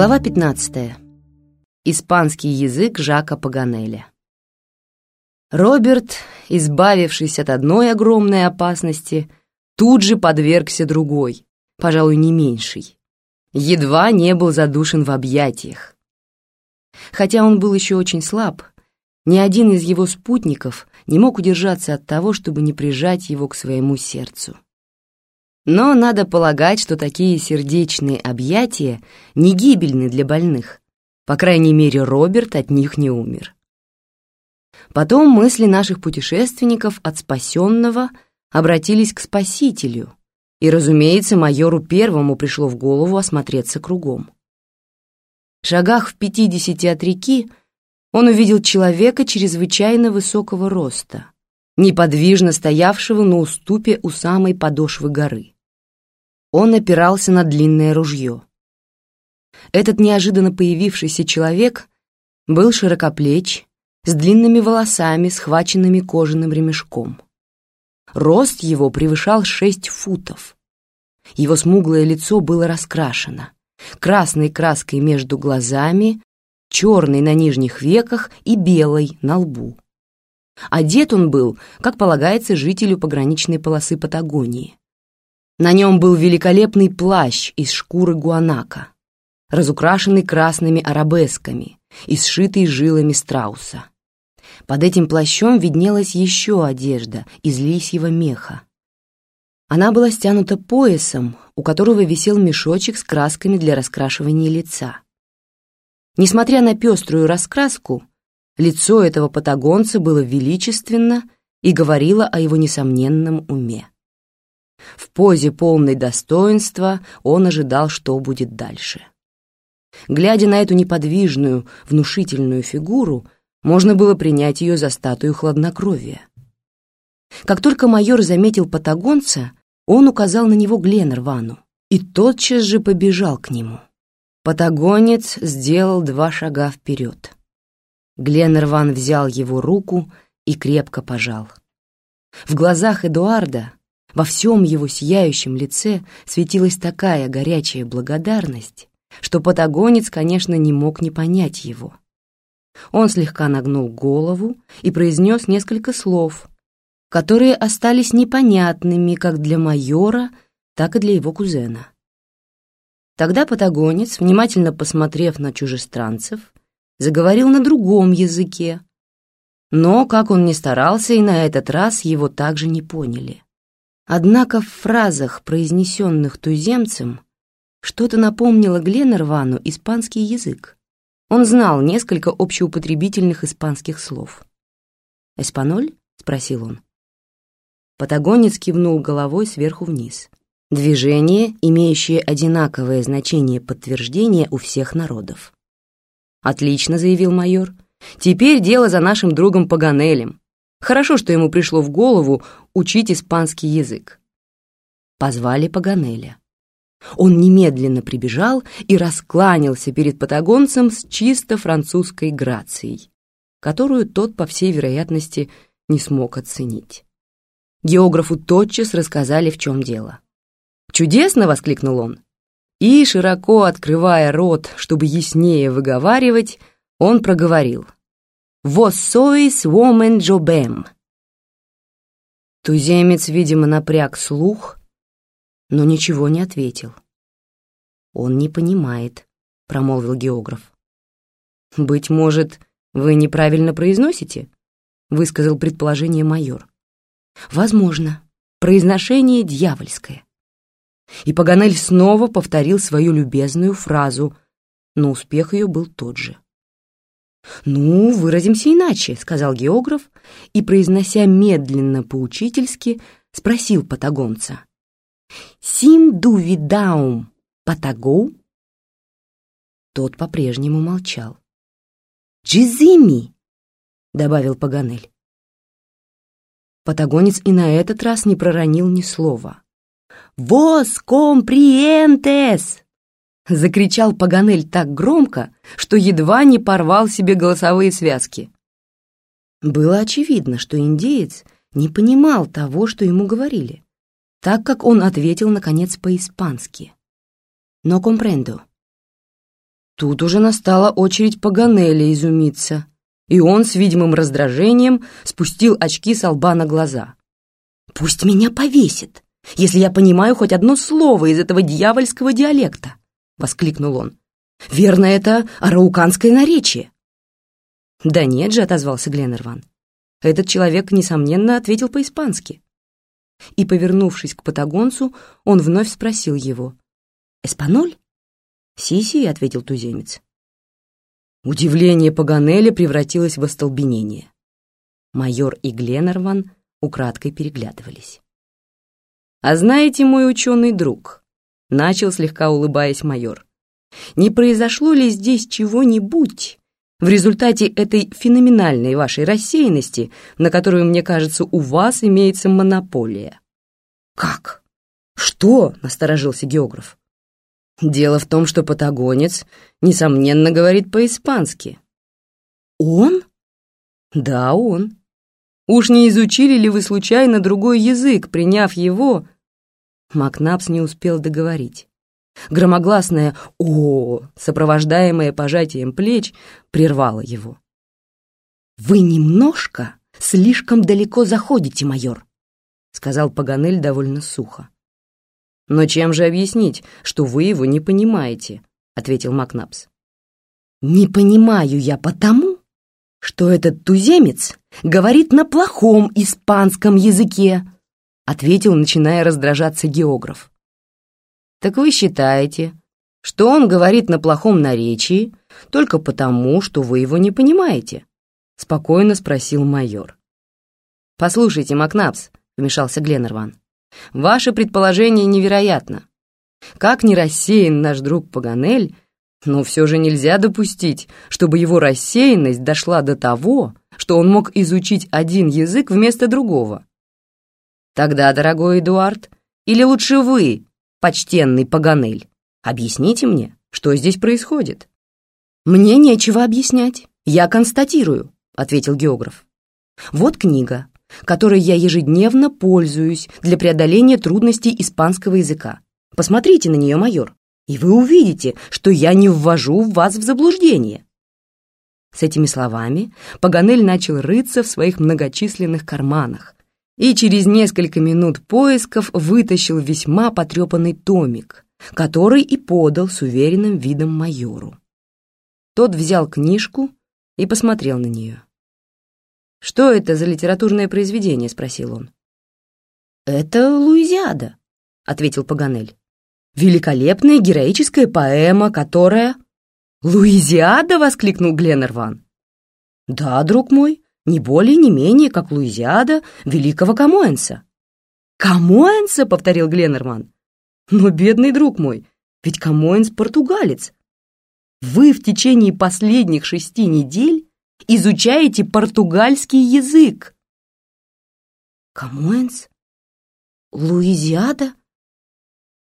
Глава 15. Испанский язык Жака Паганеля. Роберт, избавившись от одной огромной опасности, тут же подвергся другой, пожалуй, не меньшей. Едва не был задушен в объятиях. Хотя он был еще очень слаб, ни один из его спутников не мог удержаться от того, чтобы не прижать его к своему сердцу. Но надо полагать, что такие сердечные объятия не гибельны для больных. По крайней мере, Роберт от них не умер. Потом мысли наших путешественников от спасенного обратились к спасителю, и, разумеется, майору первому пришло в голову осмотреться кругом. В шагах в пятидесяти от реки он увидел человека чрезвычайно высокого роста, неподвижно стоявшего на уступе у самой подошвы горы. Он опирался на длинное ружье. Этот неожиданно появившийся человек был широкоплеч, с длинными волосами, схваченными кожаным ремешком. Рост его превышал шесть футов. Его смуглое лицо было раскрашено, красной краской между глазами, черной на нижних веках и белой на лбу. Одет он был, как полагается жителю пограничной полосы Патагонии, на нем был великолепный плащ из шкуры гуанака, разукрашенный красными арабесками и сшитый жилами страуса. Под этим плащом виднелась еще одежда из лисьего меха. Она была стянута поясом, у которого висел мешочек с красками для раскрашивания лица. Несмотря на пеструю раскраску, лицо этого патагонца было величественно и говорило о его несомненном уме. В позе полной достоинства он ожидал, что будет дальше. Глядя на эту неподвижную, внушительную фигуру, можно было принять ее за статую хладнокровия. Как только майор заметил патагонца, он указал на него Гленнервану и тотчас же побежал к нему. Патагонец сделал два шага вперед. Гленнерван взял его руку и крепко пожал. В глазах Эдуарда во всем его сияющем лице светилась такая горячая благодарность, что патагонец, конечно, не мог не понять его. Он слегка нагнул голову и произнес несколько слов, которые остались непонятными как для майора, так и для его кузена. Тогда патагонец, внимательно посмотрев на чужестранцев, заговорил на другом языке, но, как он ни старался, и на этот раз его также не поняли. Однако в фразах, произнесенных туземцем, что-то напомнило Гленнервану испанский язык. Он знал несколько общеупотребительных испанских слов. «Эспаноль?» — спросил он. Патагонец кивнул головой сверху вниз. Движение, имеющее одинаковое значение подтверждения у всех народов. «Отлично», — заявил майор. «Теперь дело за нашим другом Паганелем. Хорошо, что ему пришло в голову учить испанский язык. Позвали Паганеля. Он немедленно прибежал и раскланялся перед патагонцем с чисто французской грацией, которую тот, по всей вероятности, не смог оценить. Географу тотчас рассказали, в чем дело. «Чудесно!» — воскликнул он. И, широко открывая рот, чтобы яснее выговаривать, он проговорил — «Vos sois woman jobem». Туземец, видимо, напряг слух, но ничего не ответил. «Он не понимает», — промолвил географ. «Быть может, вы неправильно произносите?» — высказал предположение майор. «Возможно. Произношение дьявольское». И Паганель снова повторил свою любезную фразу, но успех ее был тот же. «Ну, выразимся иначе», — сказал географ и, произнося медленно поучительски, спросил патагонца. «Сим ду видаум патагоу?» Тот по-прежнему молчал. «Джизими!» — добавил Паганель. Патагонец и на этот раз не проронил ни слова. «Вос комприентес!» Закричал Паганель так громко, что едва не порвал себе голосовые связки. Было очевидно, что индеец не понимал того, что ему говорили, так как он ответил, наконец, по-испански. «Но компрендо». Тут уже настала очередь Паганелли изумиться, и он с видимым раздражением спустил очки с лба на глаза. «Пусть меня повесит, если я понимаю хоть одно слово из этого дьявольского диалекта!» — воскликнул он. «Верно, это арауканское наречие!» «Да нет же», — отозвался Гленнерван. Этот человек, несомненно, ответил по-испански. И, повернувшись к патагонцу, он вновь спросил его. «Эспаноль?» «Си-си», — ответил туземец. Удивление Паганеля превратилось в остолбенение. Майор и Гленнерван украдкой переглядывались. «А знаете, мой ученый друг», — начал слегка улыбаясь майор, «не произошло ли здесь чего-нибудь, в результате этой феноменальной вашей рассеянности, на которую, мне кажется, у вас имеется монополия. Как? Что? Насторожился географ. Дело в том, что патагонец, несомненно, говорит по-испански. Он? Да, он. Уж не изучили ли вы случайно другой язык, приняв его? Макнапс не успел договорить. Громогласное «О!», сопровождаемое пожатием плеч, прервало его. «Вы немножко слишком далеко заходите, майор», — сказал Паганель довольно сухо. «Но чем же объяснить, что вы его не понимаете?» — ответил Макнапс. «Не понимаю я потому, что этот туземец говорит на плохом испанском языке», — ответил, начиная раздражаться географ. Так вы считаете, что он говорит на плохом наречии только потому, что вы его не понимаете?» — спокойно спросил майор. «Послушайте, Макнапс», — вмешался Гленнерван, — «ваше предположение невероятно. Как не рассеян наш друг Паганель, но все же нельзя допустить, чтобы его рассеянность дошла до того, что он мог изучить один язык вместо другого. Тогда, дорогой Эдуард, или лучше вы почтенный Паганель, объясните мне, что здесь происходит?» «Мне нечего объяснять, я констатирую», — ответил географ. «Вот книга, которой я ежедневно пользуюсь для преодоления трудностей испанского языка. Посмотрите на нее, майор, и вы увидите, что я не ввожу вас в заблуждение». С этими словами Паганель начал рыться в своих многочисленных карманах, и через несколько минут поисков вытащил весьма потрепанный томик, который и подал с уверенным видом майору. Тот взял книжку и посмотрел на нее. «Что это за литературное произведение?» — спросил он. «Это Луизиада», — ответил Паганель. «Великолепная героическая поэма, которая...» «Луизиада!» — воскликнул Гленарван. «Да, друг мой, не более, не менее, как Луизиада великого Камоэнса. «Камоэнса?» — повторил Гленарван. «Но, бедный друг мой, ведь Камоэнс — португалец. Вы в течение последних шести недель изучаете португальский язык». «Камоэнс? Луизиада?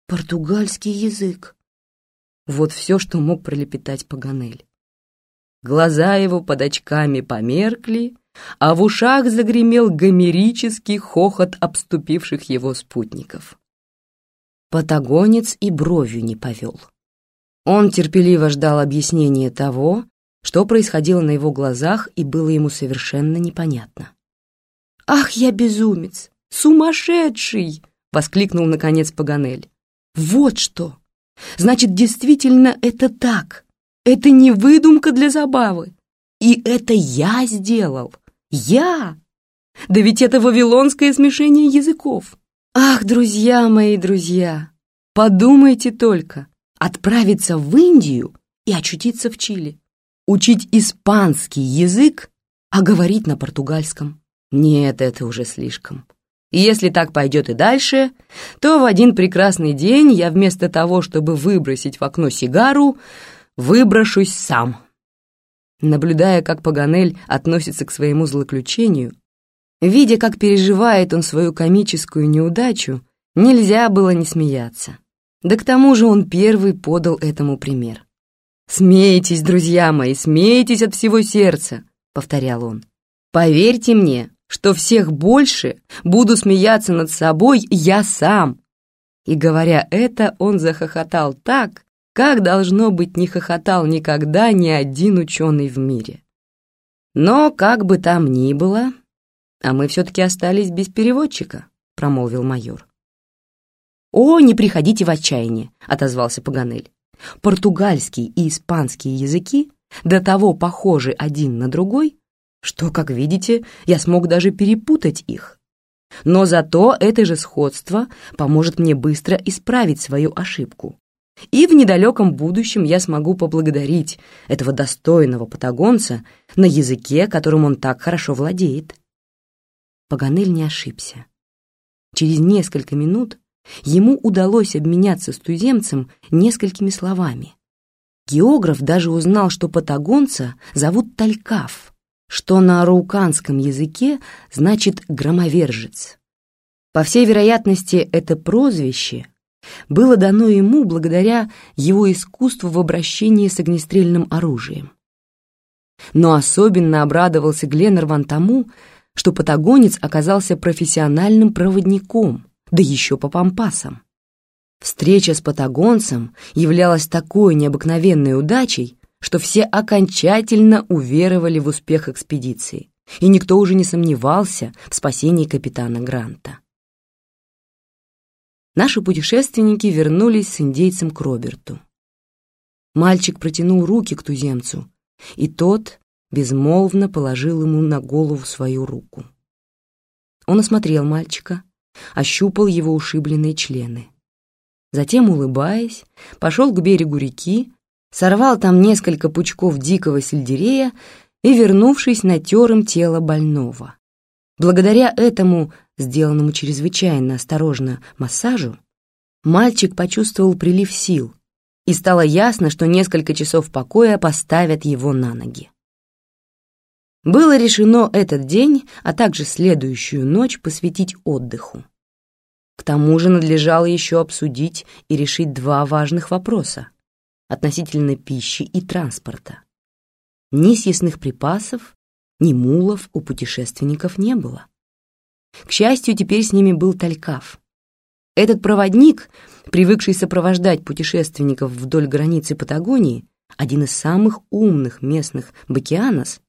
Португальский язык?» Вот все, что мог пролепетать Паганель. Глаза его под очками померкли, а в ушах загремел гомерический хохот обступивших его спутников. Патагонец и бровью не повел. Он терпеливо ждал объяснения того, что происходило на его глазах и было ему совершенно непонятно. «Ах, я безумец! Сумасшедший!» — воскликнул, наконец, Паганель. «Вот что! Значит, действительно это так!» Это не выдумка для забавы. И это я сделал. Я! Да ведь это вавилонское смешение языков. Ах, друзья мои, друзья, подумайте только. Отправиться в Индию и очутиться в Чили. Учить испанский язык, а говорить на португальском. Нет, это уже слишком. И если так пойдет и дальше, то в один прекрасный день я вместо того, чтобы выбросить в окно сигару, выброшусь сам. Наблюдая, как Паганель относится к своему злоключению, видя, как переживает он свою комическую неудачу, нельзя было не смеяться. Да к тому же он первый подал этому пример. «Смейтесь, друзья мои, смейтесь от всего сердца», — повторял он. «Поверьте мне, что всех больше буду смеяться над собой я сам». И говоря это, он захохотал так, как должно быть не хохотал никогда ни один ученый в мире. Но как бы там ни было, а мы все-таки остались без переводчика, промолвил майор. «О, не приходите в отчаяние», — отозвался Паганель. «Португальский и испанский языки до того похожи один на другой, что, как видите, я смог даже перепутать их. Но зато это же сходство поможет мне быстро исправить свою ошибку. И в недалеком будущем я смогу поблагодарить этого достойного патагонца на языке, которым он так хорошо владеет. Паганель не ошибся. Через несколько минут ему удалось обменяться с туземцем несколькими словами. Географ даже узнал, что патагонца зовут Талькав, что на арауканском языке значит «громовержец». По всей вероятности, это прозвище было дано ему благодаря его искусству в обращении с огнестрельным оружием. Но особенно обрадовался Гленнерван тому, что патагонец оказался профессиональным проводником, да еще по пампасам. Встреча с патагонцем являлась такой необыкновенной удачей, что все окончательно уверовали в успех экспедиции, и никто уже не сомневался в спасении капитана Гранта. Наши путешественники вернулись с индейцем к Роберту. Мальчик протянул руки к туземцу, и тот безмолвно положил ему на голову свою руку. Он осмотрел мальчика, ощупал его ушибленные члены. Затем, улыбаясь, пошел к берегу реки, сорвал там несколько пучков дикого сельдерея и, вернувшись, натер им тело больного. Благодаря этому, сделанному чрезвычайно осторожно массажу, мальчик почувствовал прилив сил, и стало ясно, что несколько часов покоя поставят его на ноги. Было решено этот день, а также следующую ночь посвятить отдыху. К тому же надлежало еще обсудить и решить два важных вопроса относительно пищи и транспорта. Ни съестных припасов, ни мулов у путешественников не было. К счастью, теперь с ними был Талькав. Этот проводник, привыкший сопровождать путешественников вдоль границы Патагонии, один из самых умных местных бакианос,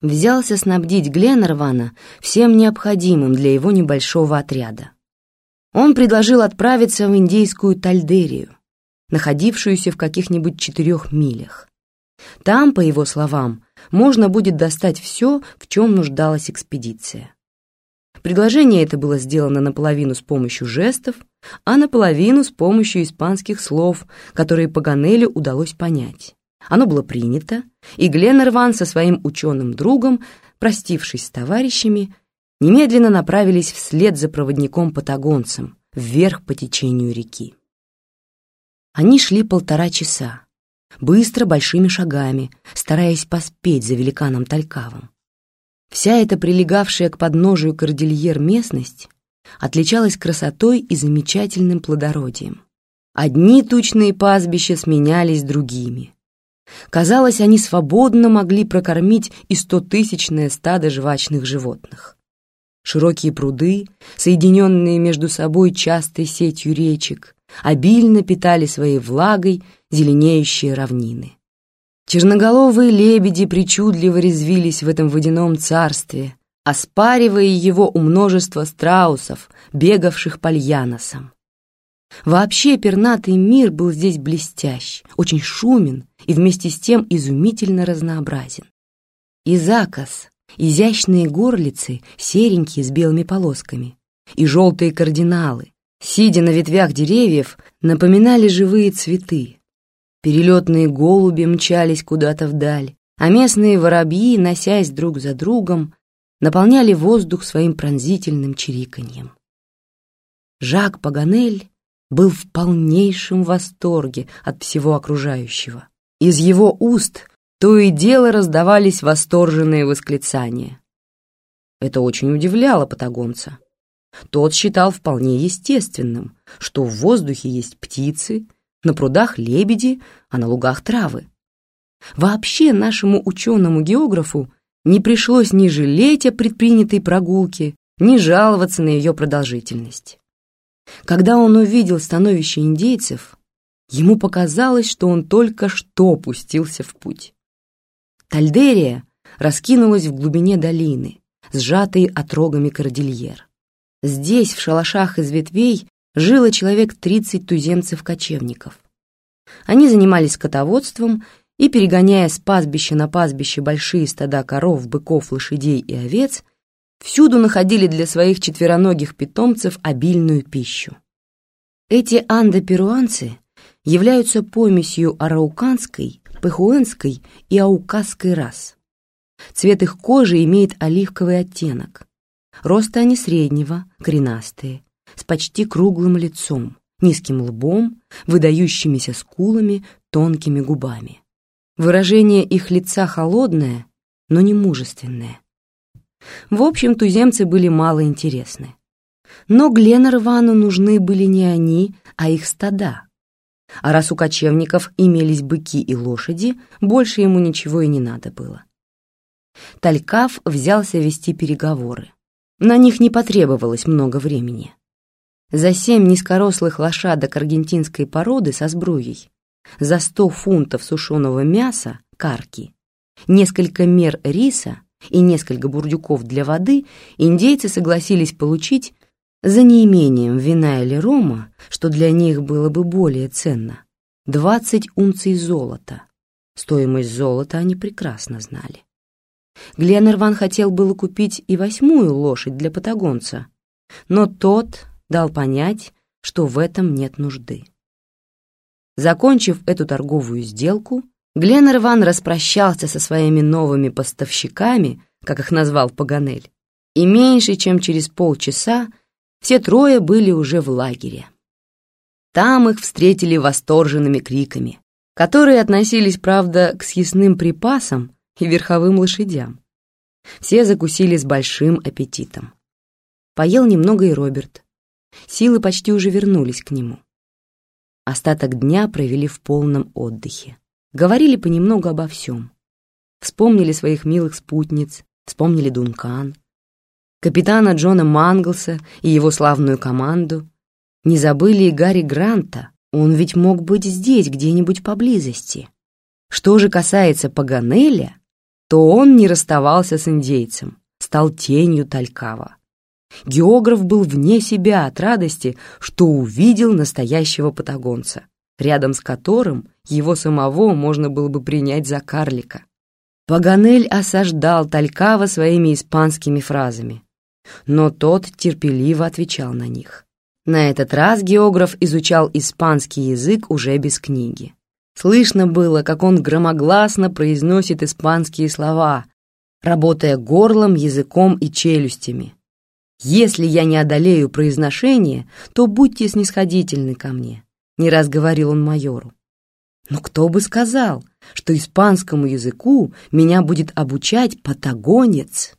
взялся снабдить Гленнервана всем необходимым для его небольшого отряда. Он предложил отправиться в индейскую Тальдерию, находившуюся в каких-нибудь четырех милях. Там, по его словам, можно будет достать все, в чем нуждалась экспедиция. Предложение это было сделано наполовину с помощью жестов, а наполовину с помощью испанских слов, которые Паганелю удалось понять. Оно было принято, и Гленнерван со своим ученым другом, простившись с товарищами, немедленно направились вслед за проводником-патагонцем вверх по течению реки. Они шли полтора часа, быстро, большими шагами, стараясь поспеть за великаном Талькавом. Вся эта прилегавшая к подножию кордильер местность отличалась красотой и замечательным плодородием. Одни тучные пастбища сменялись другими. Казалось, они свободно могли прокормить и стотысячное стадо жвачных животных. Широкие пруды, соединенные между собой частой сетью речек, обильно питали своей влагой зеленеющие равнины. Черноголовые лебеди причудливо резвились в этом водяном царстве, оспаривая его у множества страусов, бегавших по льяносам. Вообще пернатый мир был здесь блестящ, очень шумен и вместе с тем изумительно разнообразен. Изакос, изящные горлицы, серенькие с белыми полосками, и желтые кардиналы, сидя на ветвях деревьев, напоминали живые цветы. Перелетные голуби мчались куда-то вдаль, а местные воробьи, носясь друг за другом, наполняли воздух своим пронзительным чириканьем. Жак Паганель был в полнейшем восторге от всего окружающего. Из его уст то и дело раздавались восторженные восклицания. Это очень удивляло патагонца. Тот считал вполне естественным, что в воздухе есть птицы, на прудах лебеди, а на лугах травы. Вообще нашему ученому-географу не пришлось ни жалеть о предпринятой прогулке, ни жаловаться на ее продолжительность. Когда он увидел становище индейцев, Ему показалось, что он только что пустился в путь. Тальдерия раскинулась в глубине долины, сжатой отрогами кордильер. Здесь, в шалашах из ветвей, жило человек тридцать туземцев-кочевников. Они занимались скотоводством и, перегоняя с пастбища на пастбище большие стада коров, быков, лошадей и овец, всюду находили для своих четвероногих питомцев обильную пищу. Эти андо-перуанцы являются помесью арауканской, пехуэнской и аукасской рас. Цвет их кожи имеет оливковый оттенок. Роста они среднего, коренастые, с почти круглым лицом, низким лбом, выдающимися скулами, тонкими губами. Выражение их лица холодное, но не мужественное. В общем, туземцы были мало интересны. Но Гленнервану нужны были не они, а их стада. А раз у кочевников имелись быки и лошади, больше ему ничего и не надо было. Талькав взялся вести переговоры. На них не потребовалось много времени. За семь низкорослых лошадок аргентинской породы со сбруей, за сто фунтов сушеного мяса, карки, несколько мер риса и несколько бурдюков для воды индейцы согласились получить за неимением вина или рома, что для них было бы более ценно, 20 унций золота. Стоимость золота они прекрасно знали. Гленнерван хотел было купить и восьмую лошадь для патагонца, но тот дал понять, что в этом нет нужды. Закончив эту торговую сделку, Гленнерван распрощался со своими новыми поставщиками, как их назвал Паганель, и меньше чем через полчаса все трое были уже в лагере. Там их встретили восторженными криками, которые относились, правда, к съестным припасам и верховым лошадям. Все закусили с большим аппетитом. Поел немного и Роберт. Силы почти уже вернулись к нему. Остаток дня провели в полном отдыхе. Говорили понемногу обо всем. Вспомнили своих милых спутниц, вспомнили Дункан, капитана Джона Манглса и его славную команду. Не забыли и Гарри Гранта, он ведь мог быть здесь, где-нибудь поблизости. Что же касается Паганеля, то он не расставался с индейцем, стал тенью Талькава. Географ был вне себя от радости, что увидел настоящего патагонца, рядом с которым его самого можно было бы принять за карлика. Паганель осаждал Талькава своими испанскими фразами, но тот терпеливо отвечал на них. На этот раз географ изучал испанский язык уже без книги. Слышно было, как он громогласно произносит испанские слова, работая горлом, языком и челюстями. «Если я не одолею произношение, то будьте снисходительны ко мне», — не раз говорил он майору. Но кто бы сказал, что испанскому языку меня будет обучать патагонец?